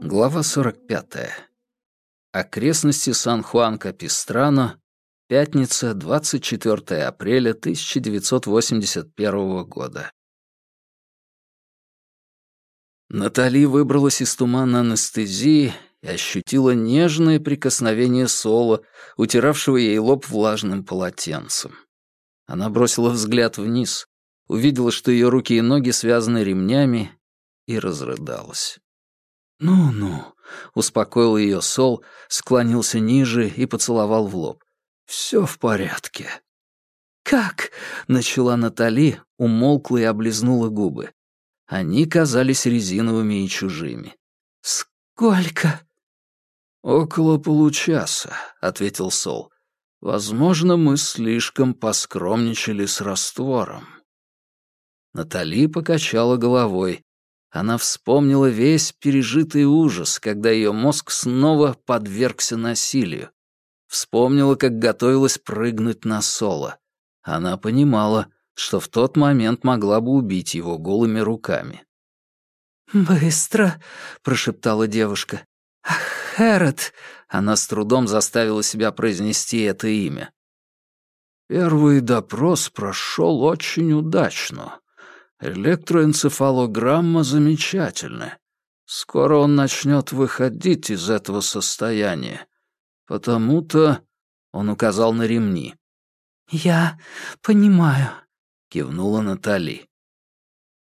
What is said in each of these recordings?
Глава 45. Окрестности Сан-Хуан-Капистрано. Пятница, 24 апреля 1981 года. Натали выбралась из тумана анестезии и ощутила нежное прикосновение Соло, утиравшего ей лоб влажным полотенцем. Она бросила взгляд вниз, увидела, что ее руки и ноги связаны ремнями, и разрыдалась. «Ну-ну», — успокоил ее Сол, склонился ниже и поцеловал в лоб. «Все в порядке». «Как?» — начала Натали, умолкла и облизнула губы. Они казались резиновыми и чужими. «Сколько?» «Около получаса», — ответил Сол. «Возможно, мы слишком поскромничали с раствором». Натали покачала головой. Она вспомнила весь пережитый ужас, когда ее мозг снова подвергся насилию. Вспомнила, как готовилась прыгнуть на Соло. Она понимала, что в тот момент могла бы убить его голыми руками. «Быстро», — прошептала девушка. «Ах, Хэрот!» — она с трудом заставила себя произнести это имя. Первый допрос прошел очень удачно. Электроэнцефалограмма замечательная. Скоро он начнет выходить из этого состояния. Потому-то он указал на ремни. «Я понимаю», — кивнула Натали.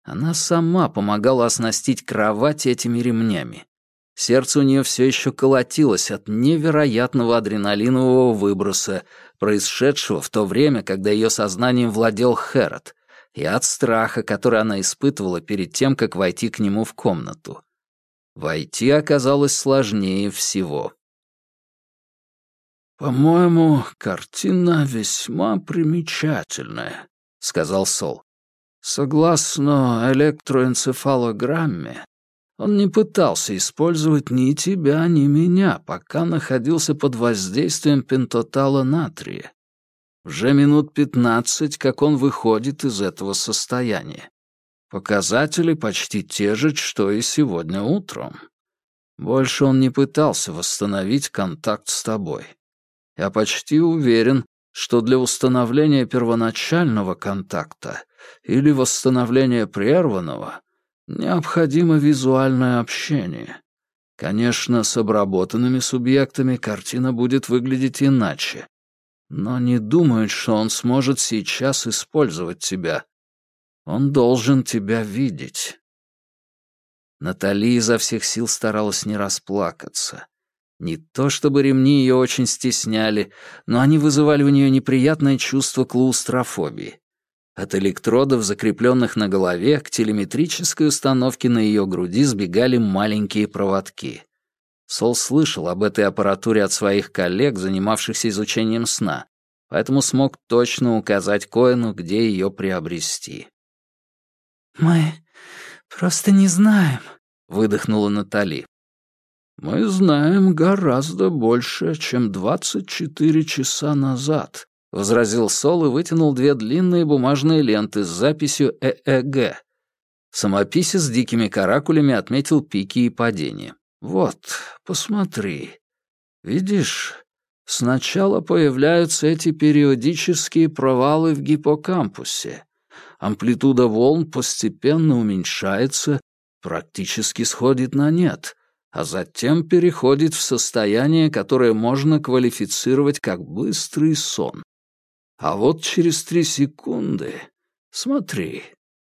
Она сама помогала оснастить кровать этими ремнями. Сердце у нее все еще колотилось от невероятного адреналинового выброса, происшедшего в то время, когда ее сознанием владел Хэрот, и от страха, который она испытывала перед тем, как войти к нему в комнату. Войти оказалось сложнее всего. «По-моему, картина весьма примечательная», — сказал Сол. «Согласно электроэнцефалограмме, он не пытался использовать ни тебя, ни меня, пока находился под воздействием пентотала натрия. Уже минут пятнадцать, как он выходит из этого состояния. Показатели почти те же, что и сегодня утром. Больше он не пытался восстановить контакт с тобой. Я почти уверен, что для установления первоначального контакта или восстановления прерванного необходимо визуальное общение. Конечно, с обработанными субъектами картина будет выглядеть иначе, но не думает, что он сможет сейчас использовать тебя. Он должен тебя видеть. Натали изо всех сил старалась не расплакаться. Не то чтобы ремни ее очень стесняли, но они вызывали у нее неприятное чувство клаустрофобии. От электродов, закрепленных на голове, к телеметрической установке на ее груди сбегали маленькие проводки. Сол слышал об этой аппаратуре от своих коллег, занимавшихся изучением сна, поэтому смог точно указать Коэну, где ее приобрести. «Мы просто не знаем», — выдохнула Натали. «Мы знаем гораздо больше, чем двадцать четыре часа назад», — возразил Сол и вытянул две длинные бумажные ленты с записью ЭЭГ. Самописец с дикими каракулями отметил пики и падения. «Вот, посмотри. Видишь, сначала появляются эти периодические провалы в гиппокампусе. Амплитуда волн постепенно уменьшается, практически сходит на нет а затем переходит в состояние, которое можно квалифицировать как быстрый сон. А вот через три секунды... Смотри.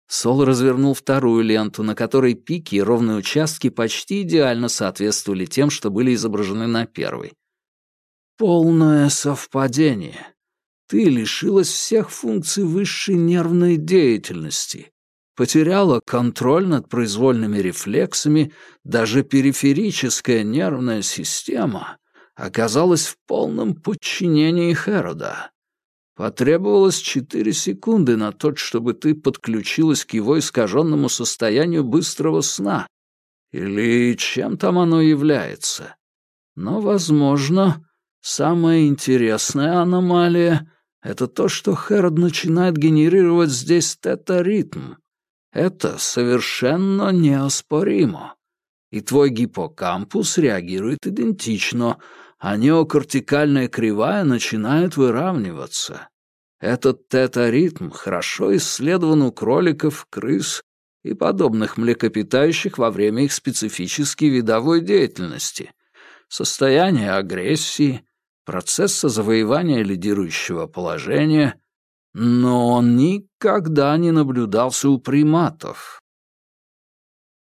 Сол развернул вторую ленту, на которой пики и ровные участки почти идеально соответствовали тем, что были изображены на первой. Полное совпадение. Ты лишилась всех функций высшей нервной деятельности потеряла контроль над произвольными рефлексами, даже периферическая нервная система оказалась в полном подчинении Херода. Потребовалось четыре секунды на то, чтобы ты подключилась к его искаженному состоянию быстрого сна. Или чем там оно является. Но, возможно, самая интересная аномалия это то, что Хэрод начинает генерировать здесь тета-ритм. Это совершенно неоспоримо. И твой гиппокампус реагирует идентично, а неокортикальная кривая начинает выравниваться. Этот тета-ритм хорошо исследован у кроликов, крыс и подобных млекопитающих во время их специфической видовой деятельности. Состояние агрессии, процесса завоевания лидирующего положения, но он никогда не наблюдался у приматов.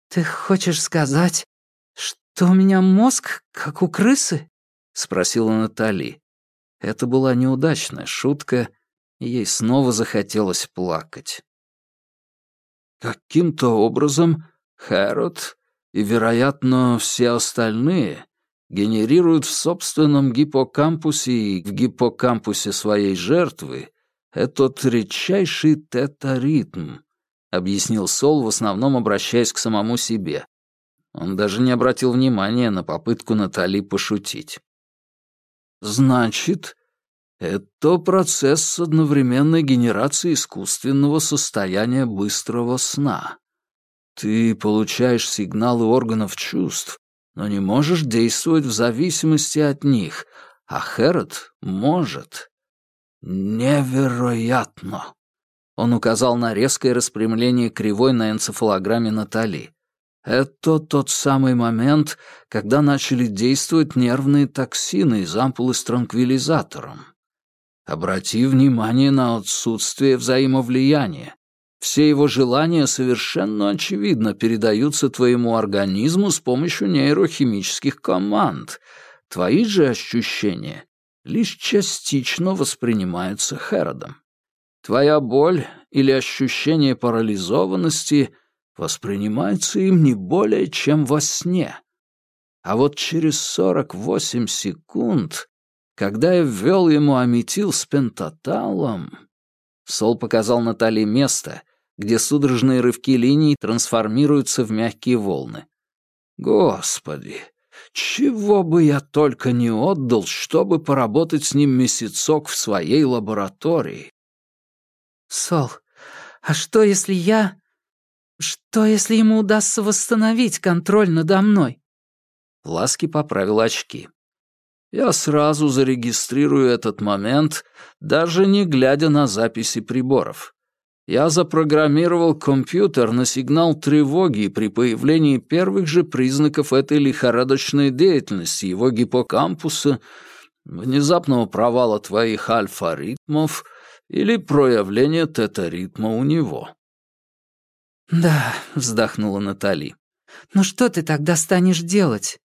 «Ты хочешь сказать, что у меня мозг, как у крысы?» — спросила Натали. Это была неудачная шутка, и ей снова захотелось плакать. Каким-то образом Хэрот и, вероятно, все остальные генерируют в собственном гиппокампусе и в гиппокампусе своей жертвы этот редчайший тета-ритм, объяснил Сол, в основном обращаясь к самому себе. Он даже не обратил внимания на попытку Натали пошутить. «Значит, это процесс одновременной генерации искусственного состояния быстрого сна. Ты получаешь сигналы органов чувств, но не можешь действовать в зависимости от них, а Хэрот может. Невероятно! Он указал на резкое распрямление кривой на энцефалограмме Натали. Это тот самый момент, когда начали действовать нервные токсины из ампулы с транквилизатором. Обрати внимание на отсутствие взаимовлияния. Все его желания совершенно очевидно передаются твоему организму с помощью нейрохимических команд. Твои же ощущения лишь частично воспринимаются Хэродом. Твоя боль или ощущение парализованности воспринимается им не более чем во сне. А вот через 48 секунд когда я ввел ему аметил с пентаталом... Сол показал Натали место, где судорожные рывки линий трансформируются в мягкие волны. Господи, чего бы я только не отдал, чтобы поработать с ним месяцок в своей лаборатории. Сол, а что если я... Что если ему удастся восстановить контроль надо мной? Ласки поправил очки. Я сразу зарегистрирую этот момент, даже не глядя на записи приборов. Я запрограммировал компьютер на сигнал тревоги при появлении первых же признаков этой лихорадочной деятельности его гиппокампуса, внезапного провала твоих альфа-ритмов или проявления тета-ритма у него. «Да», — вздохнула Натали. «Ну что ты тогда станешь делать?»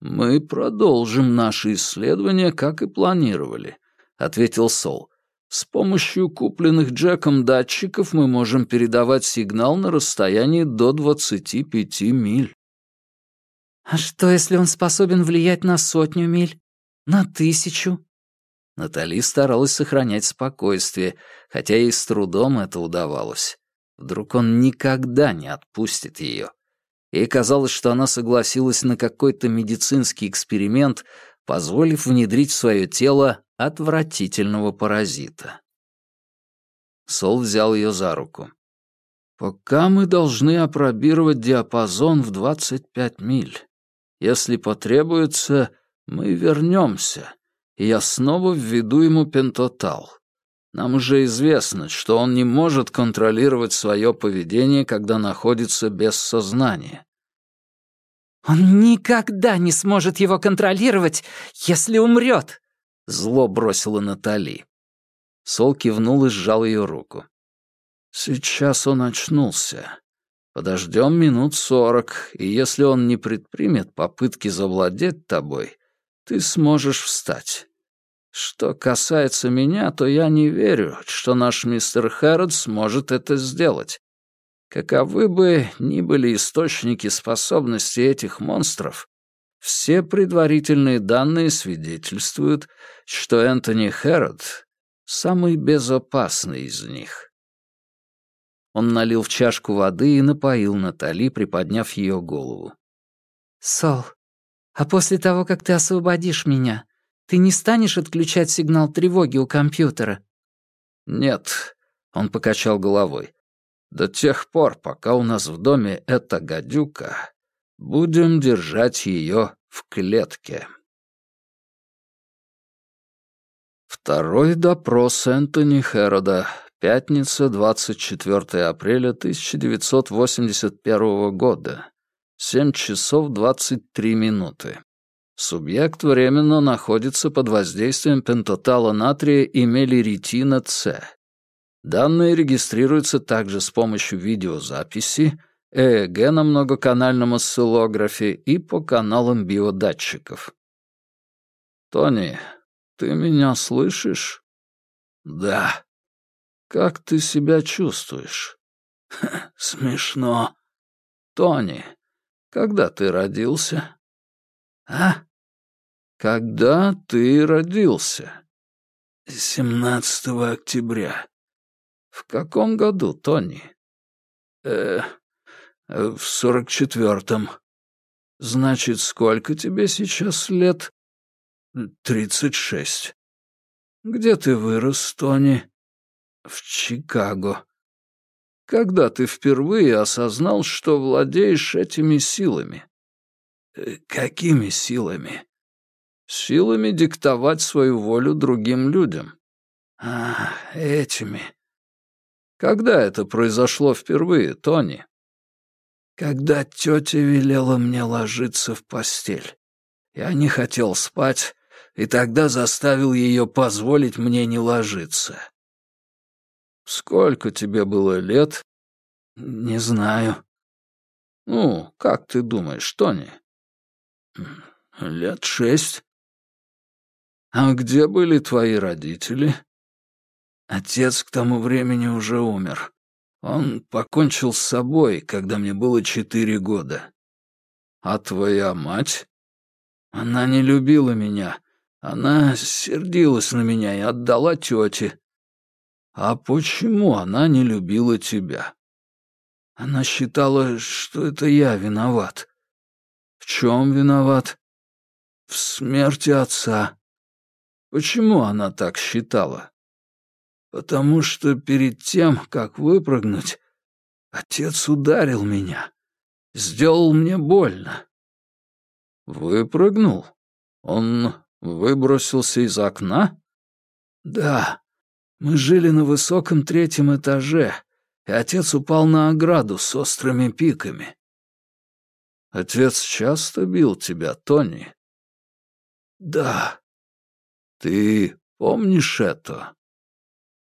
«Мы продолжим наши исследования, как и планировали», — ответил Сол. «С помощью купленных Джеком датчиков мы можем передавать сигнал на расстоянии до 25 миль». «А что, если он способен влиять на сотню миль? На тысячу?» Натали старалась сохранять спокойствие, хотя ей с трудом это удавалось. Вдруг он никогда не отпустит ее. Ей казалось, что она согласилась на какой-то медицинский эксперимент, позволив внедрить в свое тело отвратительного паразита. Сол взял ее за руку. «Пока мы должны опробировать диапазон в 25 миль. Если потребуется, мы вернемся, и я снова введу ему пентотал. Нам уже известно, что он не может контролировать свое поведение, когда находится без сознания. «Он никогда не сможет его контролировать, если умрет!» Зло бросила Натали. Сол кивнул и сжал ее руку. «Сейчас он очнулся. Подождем минут сорок, и если он не предпримет попытки завладеть тобой, ты сможешь встать. Что касается меня, то я не верю, что наш мистер Хэррот сможет это сделать. Каковы бы ни были источники способностей этих монстров, все предварительные данные свидетельствуют, что Энтони Хэррот — самый безопасный из них. Он налил в чашку воды и напоил Натали, приподняв ее голову. «Сол, а после того, как ты освободишь меня, ты не станешь отключать сигнал тревоги у компьютера?» «Нет», — он покачал головой. «До тех пор, пока у нас в доме эта гадюка, будем держать ее в клетке». Второй допрос Энтони Хэрода. Пятница, 24 апреля 1981 года. 7 часов 23 минуты. Субъект временно находится под воздействием пентотала натрия и мелиритина С. Данные регистрируются также с помощью видеозаписи, ЭЭГ на многоканальном осциллографе и по каналам биодатчиков. «Тони, ты меня слышишь?» «Да». «Как ты себя чувствуешь?» «Смешно». «Тони, когда ты родился?» «А?» «Когда ты родился?» «17 октября». «В каком году, Тони?» «Э, в сорок четвертом». «Значит, сколько тебе сейчас лет?» «Тридцать шесть». «Где ты вырос, Тони?» «В Чикаго». «Когда ты впервые осознал, что владеешь этими силами?» Э, «Какими силами?» «Силами диктовать свою волю другим людям». «А, этими». «Когда это произошло впервые, Тони?» «Когда тетя велела мне ложиться в постель. Я не хотел спать, и тогда заставил ее позволить мне не ложиться». «Сколько тебе было лет?» «Не знаю». «Ну, как ты думаешь, Тони?» «Лет шесть». «А где были твои родители?» «Отец к тому времени уже умер. Он покончил с собой, когда мне было четыре года». «А твоя мать?» «Она не любила меня. Она сердилась на меня и отдала тете». «А почему она не любила тебя?» «Она считала, что это я виноват». «В чем виноват?» «В смерти отца». «Почему она так считала?» «Потому что перед тем, как выпрыгнуть, отец ударил меня. Сделал мне больно». «Выпрыгнул? Он выбросился из окна?» «Да. Мы жили на высоком третьем этаже, и отец упал на ограду с острыми пиками. Отец часто бил тебя, Тони? Да. Ты помнишь это?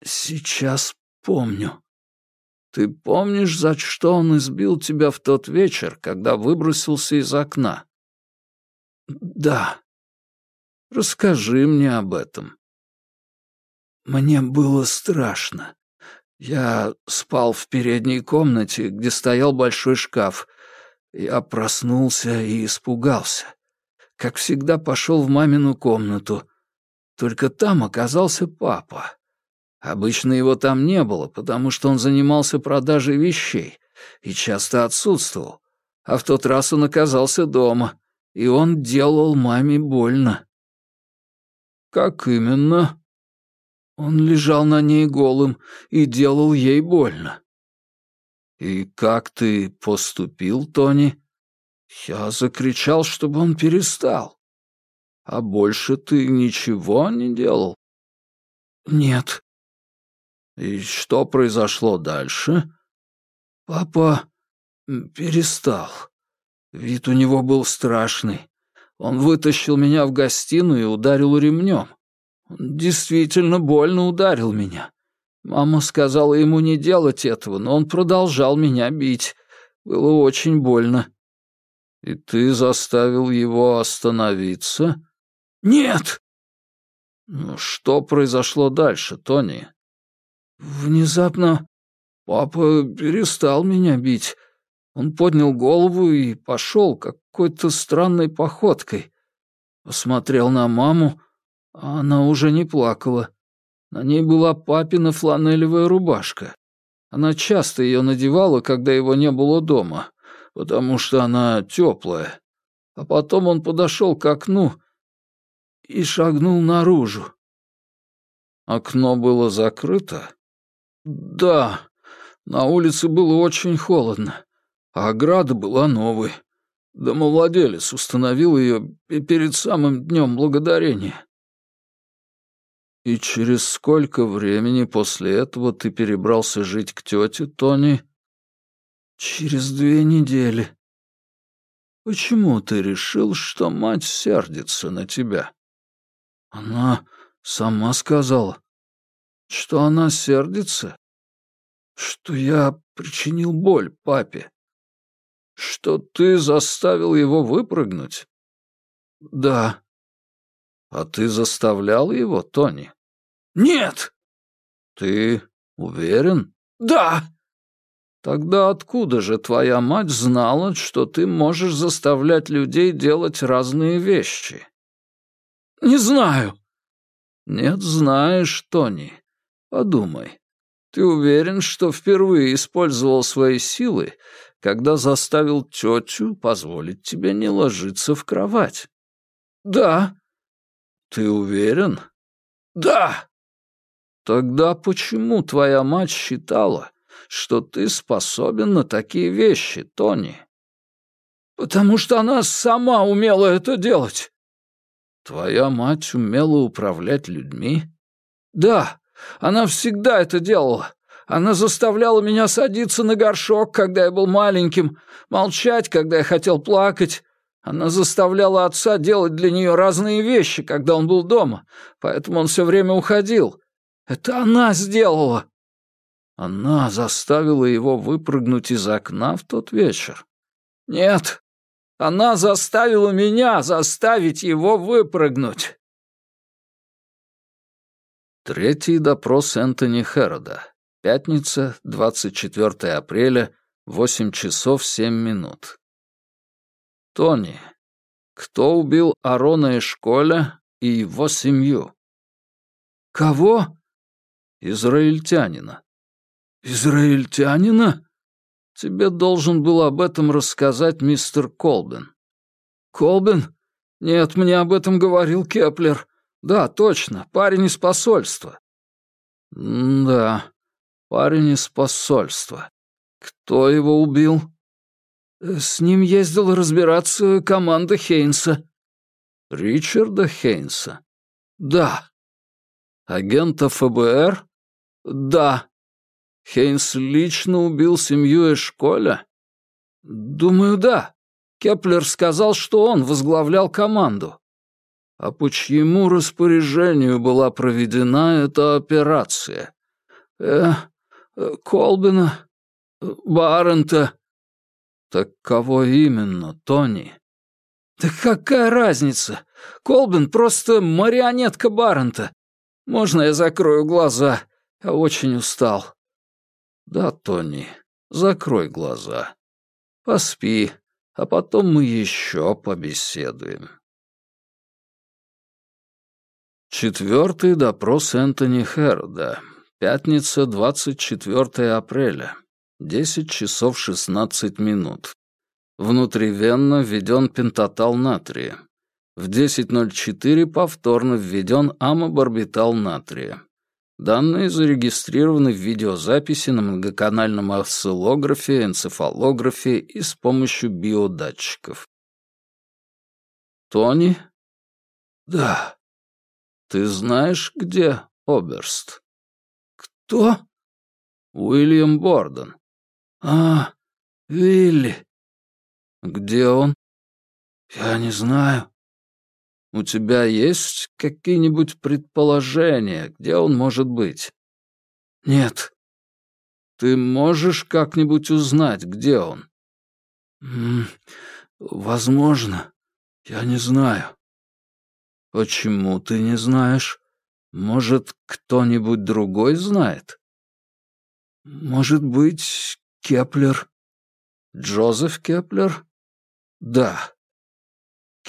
Сейчас помню. Ты помнишь, за что он избил тебя в тот вечер, когда выбросился из окна? Да. Расскажи мне об этом. Мне было страшно. Я спал в передней комнате, где стоял большой шкаф, я проснулся и испугался. Как всегда, пошел в мамину комнату. Только там оказался папа. Обычно его там не было, потому что он занимался продажей вещей и часто отсутствовал. А в тот раз он оказался дома, и он делал маме больно. «Как именно?» Он лежал на ней голым и делал ей больно. «И как ты поступил, Тони?» «Я закричал, чтобы он перестал». «А больше ты ничего не делал?» «Нет». «И что произошло дальше?» «Папа перестал. Вид у него был страшный. Он вытащил меня в гостиную и ударил ремнем. Он действительно больно ударил меня. Мама сказала ему не делать этого, но он продолжал меня бить. Было очень больно. И ты заставил его остановиться? Нет! Ну, что произошло дальше, Тони? Внезапно папа перестал меня бить. Он поднял голову и пошел какой-то странной походкой. Посмотрел на маму, а она уже не плакала. На ней была папина фланелевая рубашка. Она часто ее надевала, когда его не было дома, потому что она теплая. А потом он подошел к окну и шагнул наружу. Окно было закрыто? Да. На улице было очень холодно, а ограда была новой. Домовладелец установил ее перед самым днем благодарения. И через сколько времени после этого ты перебрался жить к тете, Тони? Через две недели. Почему ты решил, что мать сердится на тебя? Она сама сказала. Что она сердится? Что я причинил боль папе. Что ты заставил его выпрыгнуть? Да. А ты заставлял его, Тони? Нет. Ты уверен? Да. Тогда откуда же твоя мать знала, что ты можешь заставлять людей делать разные вещи? Не знаю. Нет, знаешь, Тони. Подумай. Ты уверен, что впервые использовал свои силы, когда заставил тетю позволить тебе не ложиться в кровать? Да. Ты уверен? Да. Тогда почему твоя мать считала, что ты способен на такие вещи, Тони. Потому что она сама умела это делать. Твоя мать умела управлять людьми? Да, она всегда это делала. Она заставляла меня садиться на горшок, когда я был маленьким, молчать, когда я хотел плакать. Она заставляла отца делать для нее разные вещи, когда он был дома, поэтому он все время уходил. Это она сделала. Она заставила его выпрыгнуть из окна в тот вечер? Нет, она заставила меня заставить его выпрыгнуть. Третий допрос Энтони Хэрода. Пятница, 24 апреля, 8 часов 7 минут. Тони, кто убил Арона и Школя и его семью? Кого? Израильтянина. «Израильтянина? Тебе должен был об этом рассказать мистер Колбин». «Колбин? Нет, мне об этом говорил Кеплер. Да, точно, парень из посольства». «Да, парень из посольства. Кто его убил?» «С ним ездила разбираться команда Хейнса». «Ричарда Хейнса?» «Да». «Агента ФБР?» «Да». Хейнс лично убил семью Эшколя? Думаю, да. Кеплер сказал, что он возглавлял команду. А по чьему распоряжению была проведена эта операция? Э, э Колбина, Баррента. Так кого именно, Тони? Да какая разница? Колбин просто марионетка Баррента. Можно я закрою глаза? Я очень устал. «Да, Тони, закрой глаза. Поспи, а потом мы еще побеседуем». Четвертый допрос Энтони Херда. Пятница, 24 апреля. 10 часов 16 минут. Внутривенно введен пентатал натрия. В 10.04 повторно введен амобарбитал натрия. Данные зарегистрированы в видеозаписи на многоканальном осциллографе, энцефалографе и с помощью биодатчиков. Тони? Да. Ты знаешь, где Оберст? Кто? Уильям Борден. А, Вилли. Где он? Я не знаю. У тебя есть какие-нибудь предположения, где он может быть? Нет. Ты можешь как-нибудь узнать, где он? М -м, возможно. Я не знаю. Почему ты не знаешь? Может, кто-нибудь другой знает? Может быть, Кеплер? Джозеф Кеплер? Да.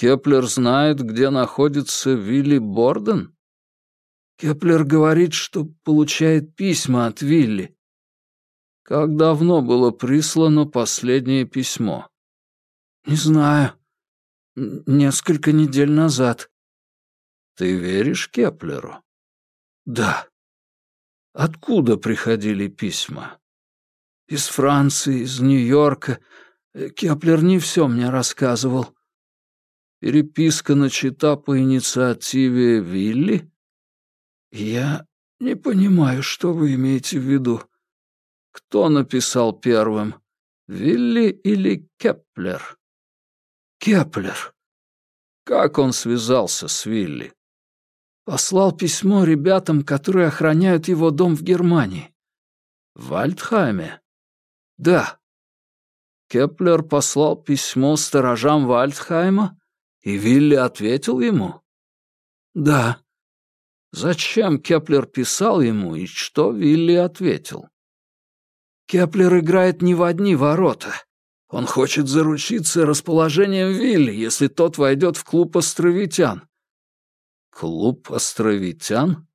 Кеплер знает, где находится Вилли Борден? Кеплер говорит, что получает письма от Вилли. Как давно было прислано последнее письмо? Не знаю. Несколько недель назад. Ты веришь Кеплеру? Да. Откуда приходили письма? Из Франции, из Нью-Йорка. Э, Кеплер не все мне рассказывал. Переписка начата по инициативе Вилли? Я не понимаю, что вы имеете в виду. Кто написал первым, Вилли или Кеплер? Кеплер. Как он связался с Вилли? Послал письмо ребятам, которые охраняют его дом в Германии. В Вальдхайме? Да. Кеплер послал письмо сторожам Вальдхайма, и Вилли ответил ему? Да. Зачем Кеплер писал ему, и что Вилли ответил? Кеплер играет не в одни ворота. Он хочет заручиться расположением Вилли, если тот войдет в клуб островитян. Клуб островитян?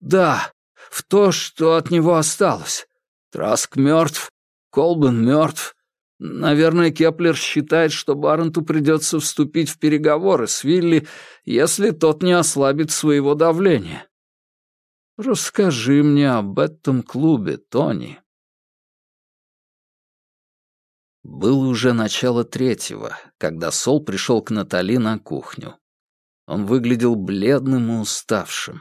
Да, в то, что от него осталось. Траск мертв, Колбен мертв. Наверное, Кеплер считает, что Барренту придется вступить в переговоры с Вилли, если тот не ослабит своего давления. Расскажи мне об этом клубе, Тони. Было уже начало третьего, когда Сол пришел к Натали на кухню. Он выглядел бледным и уставшим.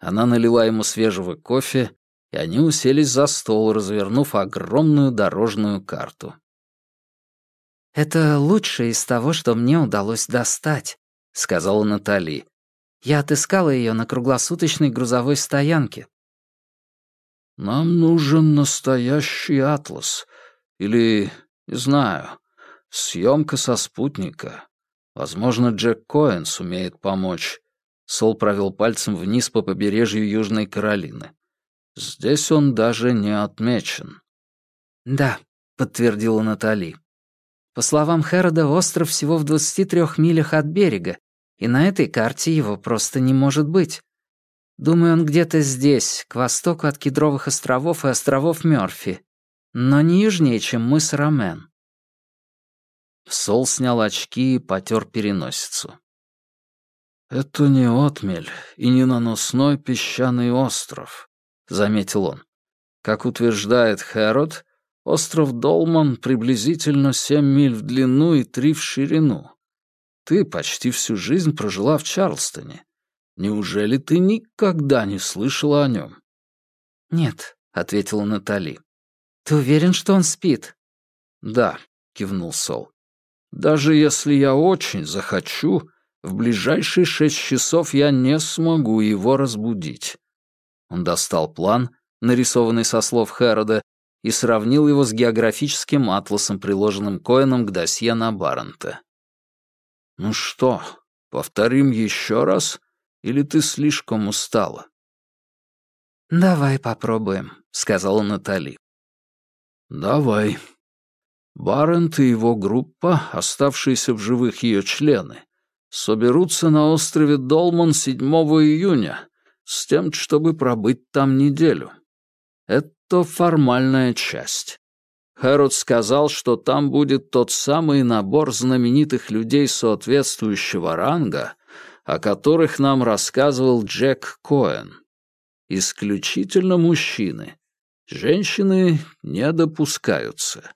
Она налила ему свежего кофе, и они уселись за стол, развернув огромную дорожную карту. «Это лучшее из того, что мне удалось достать», — сказала Натали. «Я отыскала ее на круглосуточной грузовой стоянке». «Нам нужен настоящий атлас. Или, не знаю, съемка со спутника. Возможно, Джек Коэн сумеет помочь. Сол провел пальцем вниз по побережью Южной Каролины. Здесь он даже не отмечен. «Да», — подтвердила Натали. «По словам Хэрода, остров всего в 23 милях от берега, и на этой карте его просто не может быть. Думаю, он где-то здесь, к востоку от Кедровых островов и островов Мёрфи, но не южнее, чем мыс Ромен. Сол снял очки и потер переносицу. «Это не отмель и не наносной песчаный остров», — заметил он. «Как утверждает Хэрод, остров Долман приблизительно семь миль в длину и три в ширину. Ты почти всю жизнь прожила в Чарлстоне. Неужели ты никогда не слышала о нем?» «Нет», — ответила Натали. «Ты уверен, что он спит?» «Да», — кивнул Сол. Даже если я очень захочу, в ближайшие шесть часов я не смогу его разбудить. Он достал план, нарисованный со слов Хэрода, и сравнил его с географическим атласом, приложенным Коэном к досье на Баррента. «Ну что, повторим еще раз, или ты слишком устала?» «Давай попробуем», — сказала Натали. «Давай», Барент и его группа, оставшиеся в живых ее члены, соберутся на острове Долман 7 июня с тем, чтобы пробыть там неделю. Это формальная часть. Хэрот сказал, что там будет тот самый набор знаменитых людей соответствующего ранга, о которых нам рассказывал Джек Коэн. Исключительно мужчины. Женщины не допускаются.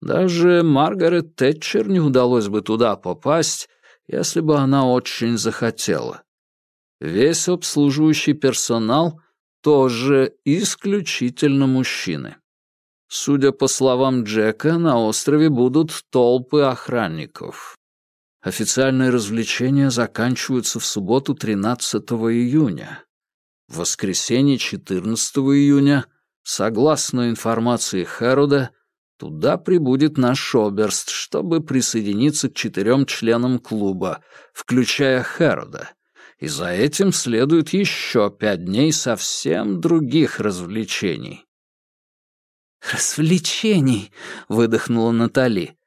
Даже Маргарет Тэтчер не удалось бы туда попасть, если бы она очень захотела. Весь обслуживающий персонал тоже исключительно мужчины. Судя по словам Джека, на острове будут толпы охранников. Официальные развлечения заканчиваются в субботу 13 июня. В воскресенье 14 июня, согласно информации Хэруда, Туда прибудет наш оберст, чтобы присоединиться к четырем членам клуба, включая Хэрода. И за этим следует еще пять дней совсем других развлечений. «Развлечений», — выдохнула Натали.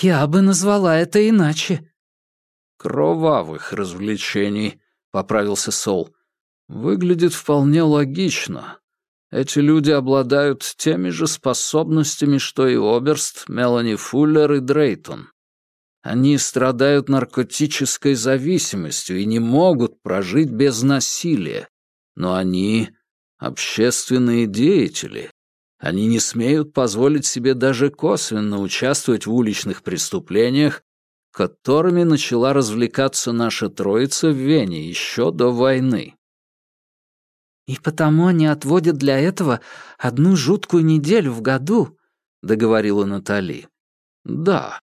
«Я бы назвала это иначе». «Кровавых развлечений», — поправился Сол. «Выглядит вполне логично. Эти люди обладают теми же способностями, что и Оберст, Мелани Фуллер и Дрейтон. Они страдают наркотической зависимостью и не могут прожить без насилия, но они общественные деятели. Они не смеют позволить себе даже косвенно участвовать в уличных преступлениях, которыми начала развлекаться наша троица в Вене еще до войны. «И потому они отводят для этого одну жуткую неделю в году», — договорила Натали. «Да,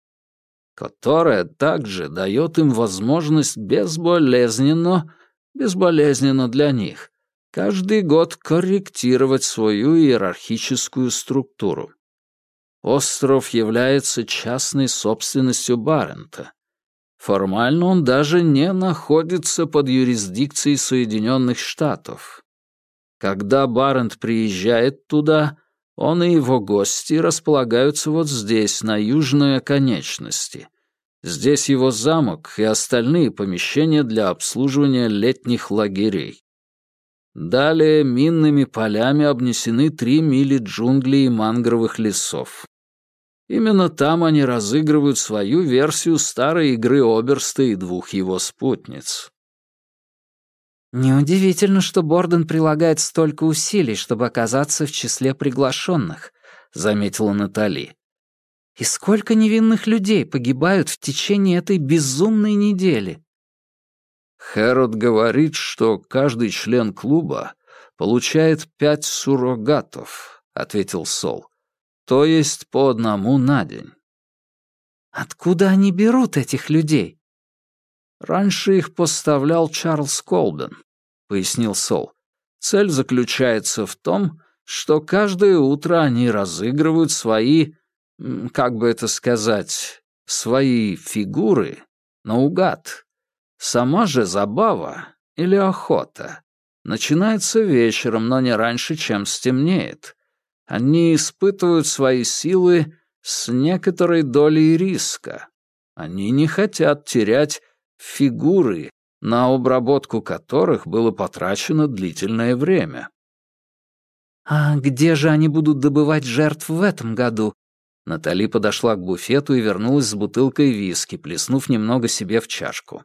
которая также дает им возможность безболезненно, безболезненно для них, каждый год корректировать свою иерархическую структуру. Остров является частной собственностью Баррента. Формально он даже не находится под юрисдикцией Соединенных Штатов. Когда Баррент приезжает туда, он и его гости располагаются вот здесь, на южной оконечности. Здесь его замок и остальные помещения для обслуживания летних лагерей. Далее минными полями обнесены три мили джунглей и мангровых лесов. Именно там они разыгрывают свою версию старой игры Оберста и двух его спутниц. «Неудивительно, что Борден прилагает столько усилий, чтобы оказаться в числе приглашенных», — заметила Натали. «И сколько невинных людей погибают в течение этой безумной недели?» Хэрот говорит, что каждый член клуба получает пять суррогатов, — ответил Сол. То есть по одному на день. Откуда они берут этих людей? Раньше их поставлял Чарльз Колбен, пояснил Сол. Цель заключается в том, что каждое утро они разыгрывают свои, как бы это сказать, свои фигуры наугад. Сама же забава или охота начинается вечером, но не раньше, чем стемнеет. Они испытывают свои силы с некоторой долей риска. Они не хотят терять фигуры, на обработку которых было потрачено длительное время. «А где же они будут добывать жертв в этом году?» Натали подошла к буфету и вернулась с бутылкой виски, плеснув немного себе в чашку.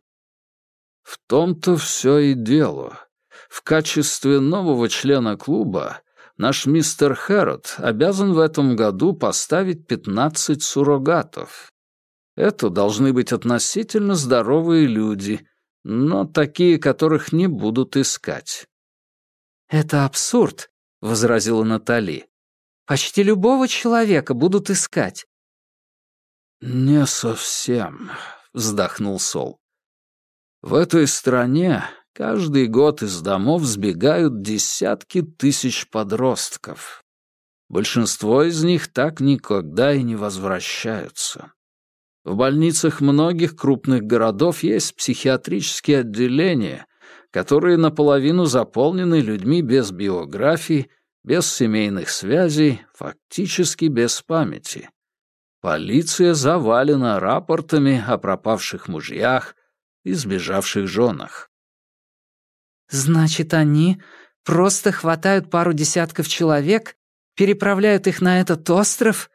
«В том-то все и дело. В качестве нового члена клуба Наш мистер Хэрот обязан в этом году поставить 15 суррогатов. Это должны быть относительно здоровые люди, но такие, которых не будут искать. «Это абсурд», — возразила Натали. «Почти любого человека будут искать». «Не совсем», — вздохнул Сол. «В этой стране Каждый год из домов сбегают десятки тысяч подростков. Большинство из них так никогда и не возвращаются. В больницах многих крупных городов есть психиатрические отделения, которые наполовину заполнены людьми без биографий, без семейных связей, фактически без памяти. Полиция завалена рапортами о пропавших мужьях и сбежавших женах. Значит, они просто хватают пару десятков человек, переправляют их на этот остров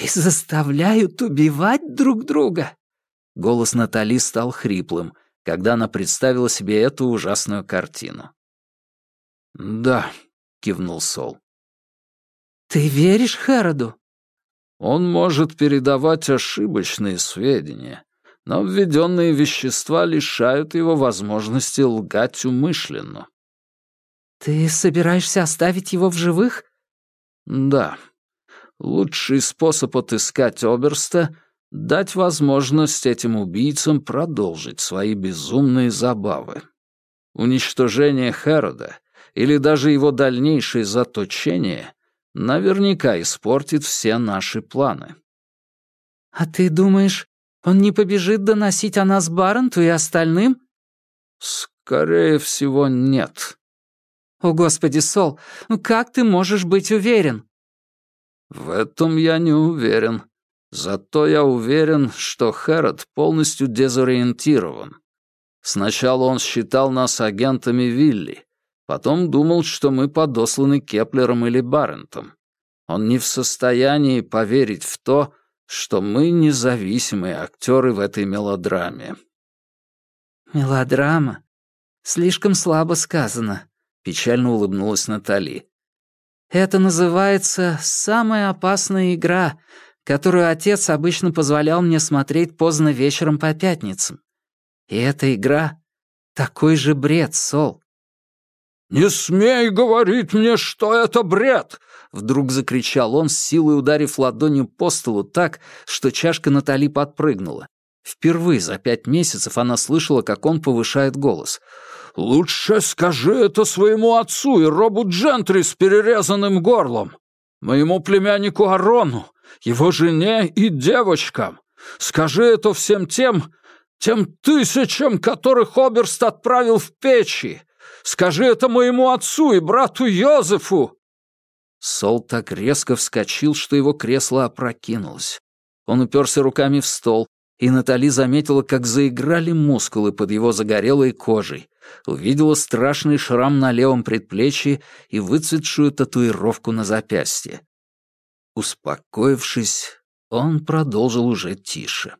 и заставляют убивать друг друга?» Голос Натали стал хриплым, когда она представила себе эту ужасную картину. «Да», — кивнул Сол. «Ты веришь Хэроду?» «Он может передавать ошибочные сведения, но введенные вещества лишают его возможности лгать умышленно. «Ты собираешься оставить его в живых?» «Да. Лучший способ отыскать Оберста — дать возможность этим убийцам продолжить свои безумные забавы. Уничтожение Херода или даже его дальнейшее заточение наверняка испортит все наши планы». «А ты думаешь, он не побежит доносить о нас Баренту и остальным?» «Скорее всего, нет». «О, Господи, Сол, ну как ты можешь быть уверен?» «В этом я не уверен. Зато я уверен, что Хэрот полностью дезориентирован. Сначала он считал нас агентами Вилли, потом думал, что мы подосланы Кеплером или Баррентом. Он не в состоянии поверить в то, что мы независимые актеры в этой мелодраме. Мелодрама? Слишком слабо сказано. печально улыбнулась Натали. Это называется «самая опасная игра», которую отец обычно позволял мне смотреть поздно вечером по пятницам. И эта игра — такой же бред, Сол. «Не смей говорить мне, что это бред!» Вдруг закричал он, с силой ударив ладонью по столу так, что чашка Натали подпрыгнула. Впервые за пять месяцев она слышала, как он повышает голос. «Лучше скажи это своему отцу и Робу Джентри с перерезанным горлом, моему племяннику Арону, его жене и девочкам. Скажи это всем тем, тем тысячам, которых Оберст отправил в печи. Скажи это моему отцу и брату Йозефу!» Сол так резко вскочил, что его кресло опрокинулось. Он уперся руками в стол, и Натали заметила, как заиграли мускулы под его загорелой кожей, увидела страшный шрам на левом предплечье и выцветшую татуировку на запястье. Успокоившись, он продолжил уже тише.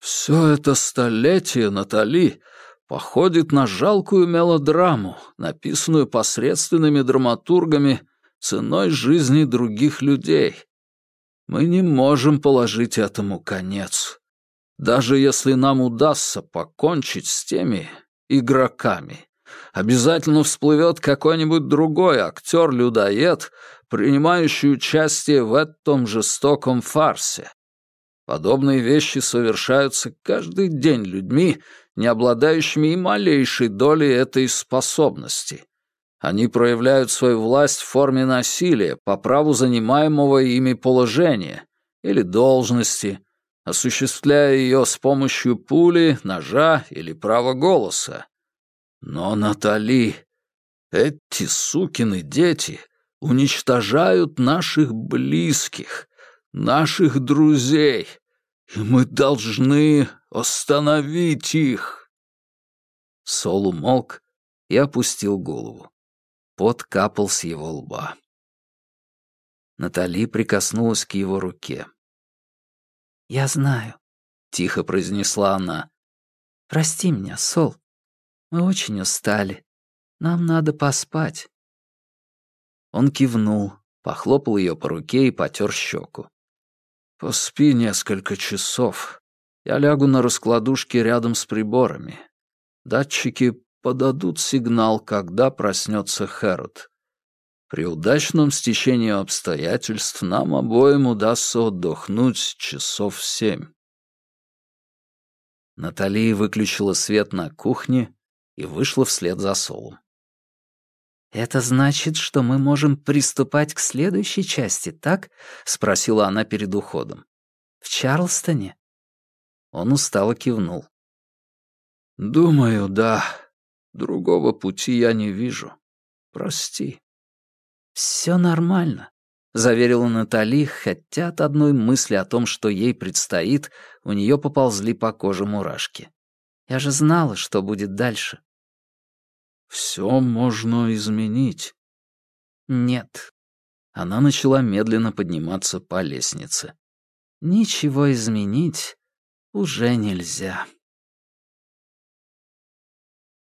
«Все это столетие, Натали, походит на жалкую мелодраму, написанную посредственными драматургами ценой жизни других людей. Мы не можем положить этому конец. Даже если нам удастся покончить с теми игроками, обязательно всплывет какой-нибудь другой актер-людоед, принимающий участие в этом жестоком фарсе. Подобные вещи совершаются каждый день людьми, не обладающими и малейшей долей этой способности. Они проявляют свою власть в форме насилия по праву занимаемого ими положения или должности, осуществляя ее с помощью пули, ножа или права голоса. Но, Натали, эти сукины дети уничтожают наших близких, наших друзей, и мы должны остановить их. Сол умолк и опустил голову. Пот капал с его лба. Натали прикоснулась к его руке. «Я знаю», — тихо произнесла она. «Прости меня, Сол. Мы очень устали. Нам надо поспать». Он кивнул, похлопал ее по руке и потер щеку. «Поспи несколько часов. Я лягу на раскладушке рядом с приборами. Датчики подадут сигнал, когда проснется Хэрот. При удачном стечении обстоятельств нам обоим удастся отдохнуть часов семь. Натали выключила свет на кухне и вышла вслед за Солом. «Это значит, что мы можем приступать к следующей части, так?» — спросила она перед уходом. «В Чарлстоне?» Он устало кивнул. «Думаю, да. Другого пути я не вижу. Прости». «Все нормально», — заверила Натали, хотя от одной мысли о том, что ей предстоит, у нее поползли по коже мурашки. «Я же знала, что будет дальше». «Все можно изменить». «Нет». Она начала медленно подниматься по лестнице. «Ничего изменить уже нельзя».